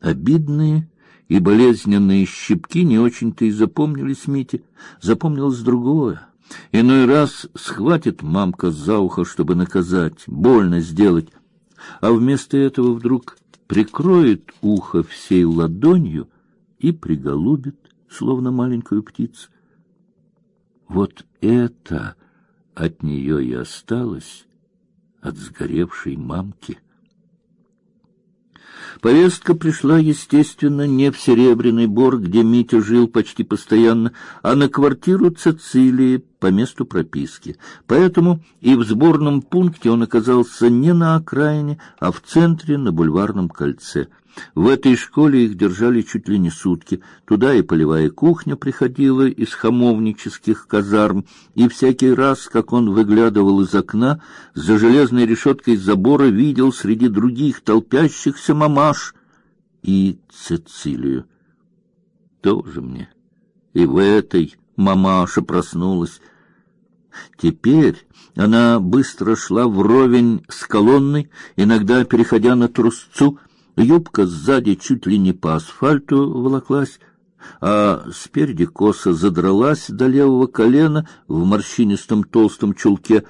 Обидные и болезненные щипки не очень-то и запомнились Мите. Запомнилось другое. Иной раз схватит мамка за ухо, чтобы наказать, больно сделать, а вместо этого вдруг прикроет ухо всей ладонью и приголубит, словно маленькую птицу. Вот это от нее и осталось от сгоревшей мамки. Повестка пришла, естественно, не в Серебряный Бор, где Митя жил почти постоянно, а на квартиру Цицилии по месту прописки. Поэтому и в сборном пункте он оказался не на окраине, а в центре на бульварном кольце. В этой школе их держали чуть ли не сутки. Туда и полевая кухня приходила из хамовнических казарм, и всякий раз, как он выглядывал из окна, за железной решеткой забора видел среди других толпящихся мамаш и Цицилию. Тоже мне. И в этой мамаша проснулась. Теперь она быстро шла вровень с колонной, иногда переходя на трусцу, Юбка сзади чуть ли не по асфальту волоклась, а спереди косо задралась до левого колена в морщинистом толстом чулке.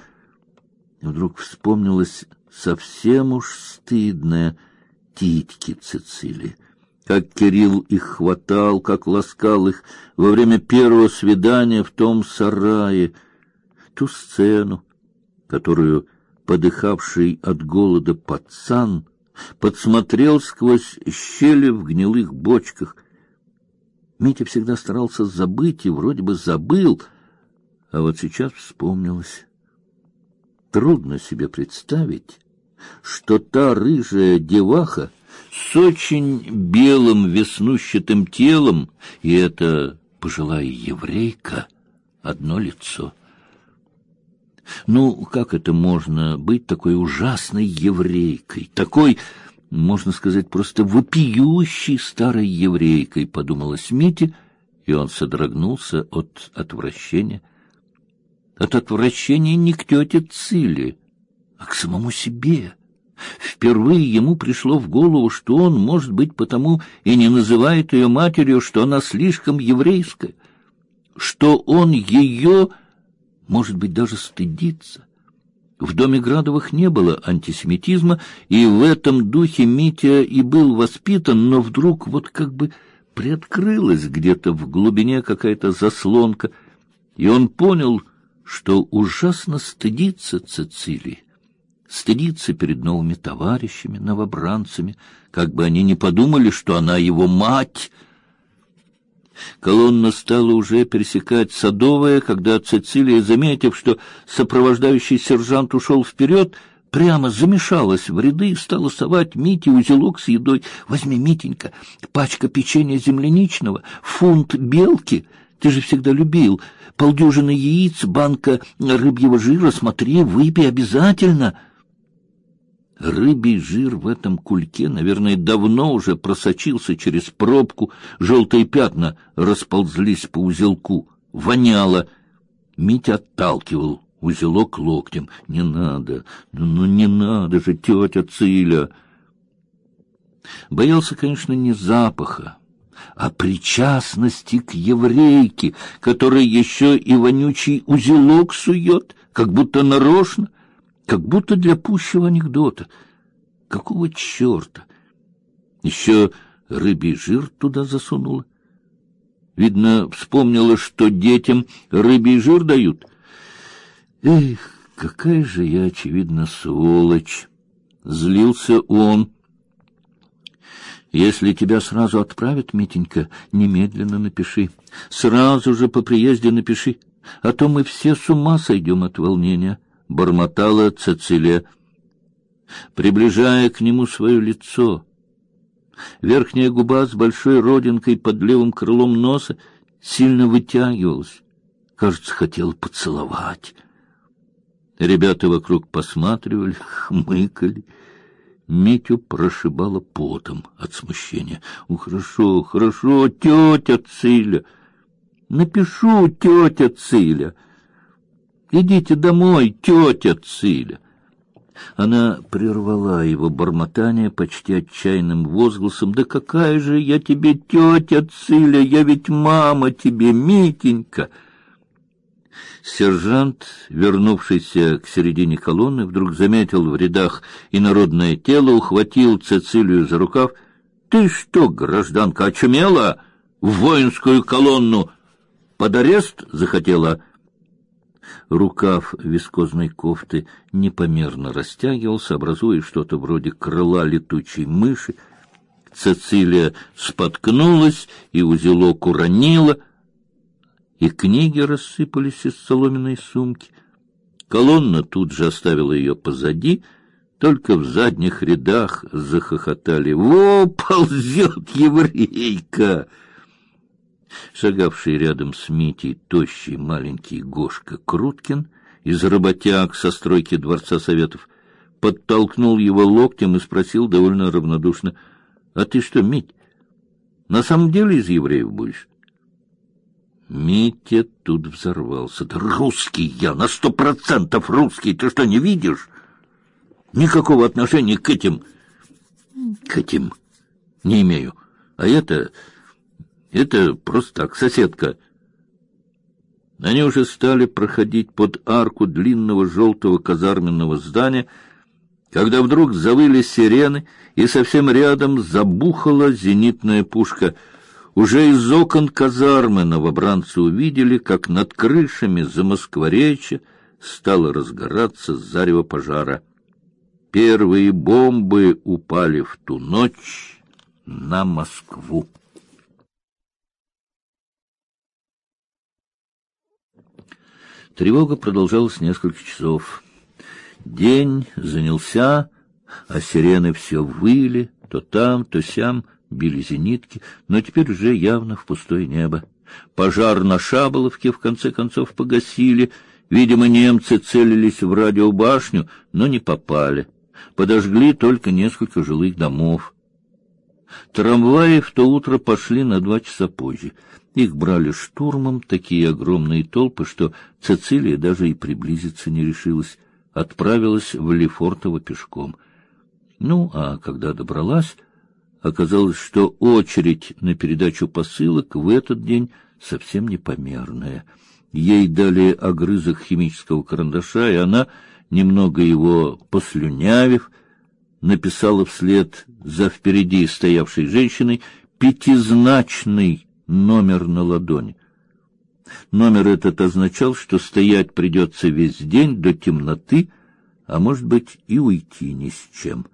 Вдруг вспомнилось совсем уж стыдное титьки Цицилии. Как Кирилл их хватал, как ласкал их во время первого свидания в том сарае, ту сцену, которую подыхавший от голода пацан подсмотрел сквозь щели в гнилых бочках. Митя всегда старался забыть и вроде бы забыл, а вот сейчас вспомнилось. Трудно себе представить, что та рыжая деваха с очень белым веснущатым телом, и эта пожилая еврейка одно лицо. Ну, как это можно быть такой ужасной еврейкой, такой, можно сказать, просто вопиющей старой еврейкой, подумалось Мите, и он содрогнулся от отвращения. От отвращения не к тете Циле, а к самому себе. Впервые ему пришло в голову, что он, может быть, потому и не называет ее матерью, что она слишком еврейская, что он ее может быть, даже стыдиться. В доме Градовых не было антисемитизма, и в этом духе Митя и был воспитан, но вдруг вот как бы приоткрылась где-то в глубине какая-то заслонка, и он понял, что ужасно стыдится Цицилии, стыдится перед новыми товарищами, новобранцами, как бы они ни подумали, что она его мать — Колонна стала уже пересекать Садовое, когда Цицилия, заметив, что сопровождающий сержант ушел вперед, прямо замешалась в ряды и стала совать Мите узелок с едой. «Возьми, Митенька, пачка печенья земляничного, фунт белки, ты же всегда любил, полдюжины яиц, банка рыбьего жира, смотри, выпей обязательно». Рыбий жир в этом кульке, наверное, давно уже просочился через пробку, желтые пятна расползлись по узелку, воняло. Митя отталкивал узелок локтем. «Не надо, ну не надо же, тетя Циля!» Боялся, конечно, не запаха, а причастности к еврейке, которая еще и вонючий узелок сует, как будто нарочно — как будто для пущего анекдота. Какого черта? Еще рыбий жир туда засунула. Видно, вспомнила, что детям рыбий жир дают. Эх, какая же я, очевидно, сволочь! Злился он. Если тебя сразу отправят, Митенька, немедленно напиши. Сразу же по приезде напиши, а то мы все с ума сойдем от волнения бормотала Цицилия, приближая к нему свое лицо. Верхняя губа с большой родинкой под левым крылом носа сильно вытягивалась. Кажется, хотела поцеловать. Ребята вокруг посматривали, хмыкали. Митю прошибало потом от смущения. «Ну, хорошо, хорошо, тетя Циля! Напишу, тетя Циля!» Идите домой, тетя Циля. Она прервала его бормотание почти отчаянным возгласом. «Да какая же я тебе тетя Циля! Я ведь мама тебе, Митенька!» Сержант, вернувшийся к середине колонны, вдруг заметил в рядах инородное тело, ухватил Цицилию за рукав. «Ты что, гражданка, очумела? В воинскую колонну! Под арест захотела?» Рукав вискозной кофты непомерно растягивался, образуя что-то вроде крыла летучей мыши. Цицилия споткнулась и узелок уронила, и книги рассыпались из соломенной сумки. Колонна тут же оставила ее позади, только в задних рядах захохотали. «Во, ползет еврейка!» Шагавший рядом с Митей тощий маленький Гошка Круткин из работяг со стройки Дворца Советов подтолкнул его локтем и спросил довольно равнодушно, «А ты что, Мить, на самом деле из евреев будешь?» Митя тут взорвался. «Да русский я, на сто процентов русский, ты что, не видишь? Никакого отношения к этим... к этим не имею. А это... Это просто так, соседка. Они уже стали проходить под арку длинного желтого казарменного здания, когда вдруг завыли сирены, и совсем рядом забухала зенитная пушка. Уже из окон казармы новобранцы увидели, как над крышами Замоскворечья стало разгораться зарево пожара. Первые бомбы упали в ту ночь на Москву. Тревога продолжалась несколько часов. День занялся, а сирены все выли, то там, то сям били зенитки, но теперь уже явно в пустое небо. Пожар на Шаболовке в конце концов погасили. Видимо, немцы целились в радиобашню, но не попали. Подожгли только несколько жилых домов. Трамваи в то утро пошли на два часа позже. Их брали штурмом такие огромные толпы, что Цицилия даже и приблизиться не решилась, отправилась в Лефортово пешком. Ну, а когда добралась, оказалось, что очередь на передачу посылок в этот день совсем непомерная. Ей дали огрызок химического карандаша, и она, немного его послюнявив, написала вслед за впереди стоявшей женщиной пятизначный номер на ладони. Номер этот означал, что стоять придется весь день до темноты, а может быть и уйти ни с чем.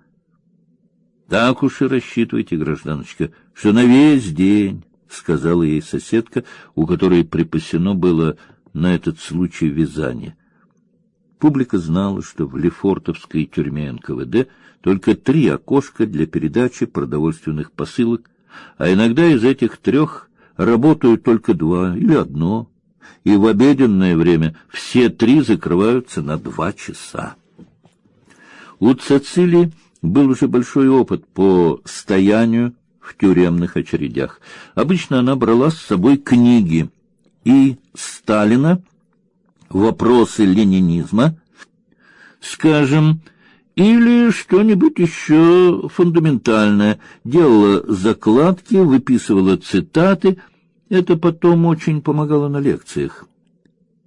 Так уж и рассчитывайте, гражданочка, что на весь день, сказала ей соседка, у которой припасено было на этот случай вязание. Публика знала, что в Лефортовской тюрьме НКВД только три окошка для передачи продовольственных посылок, а иногда из этих трех работают только два или одно, и в обеденное время все три закрываются на два часа. У Цицилии был уже большой опыт по стоянию в тюремных очередях. Обычно она брала с собой книги и Сталина, вопросы ленинизма, скажем, или что-нибудь еще фундаментальное, делала закладки, выписывала цитаты. Это потом очень помогало на лекциях.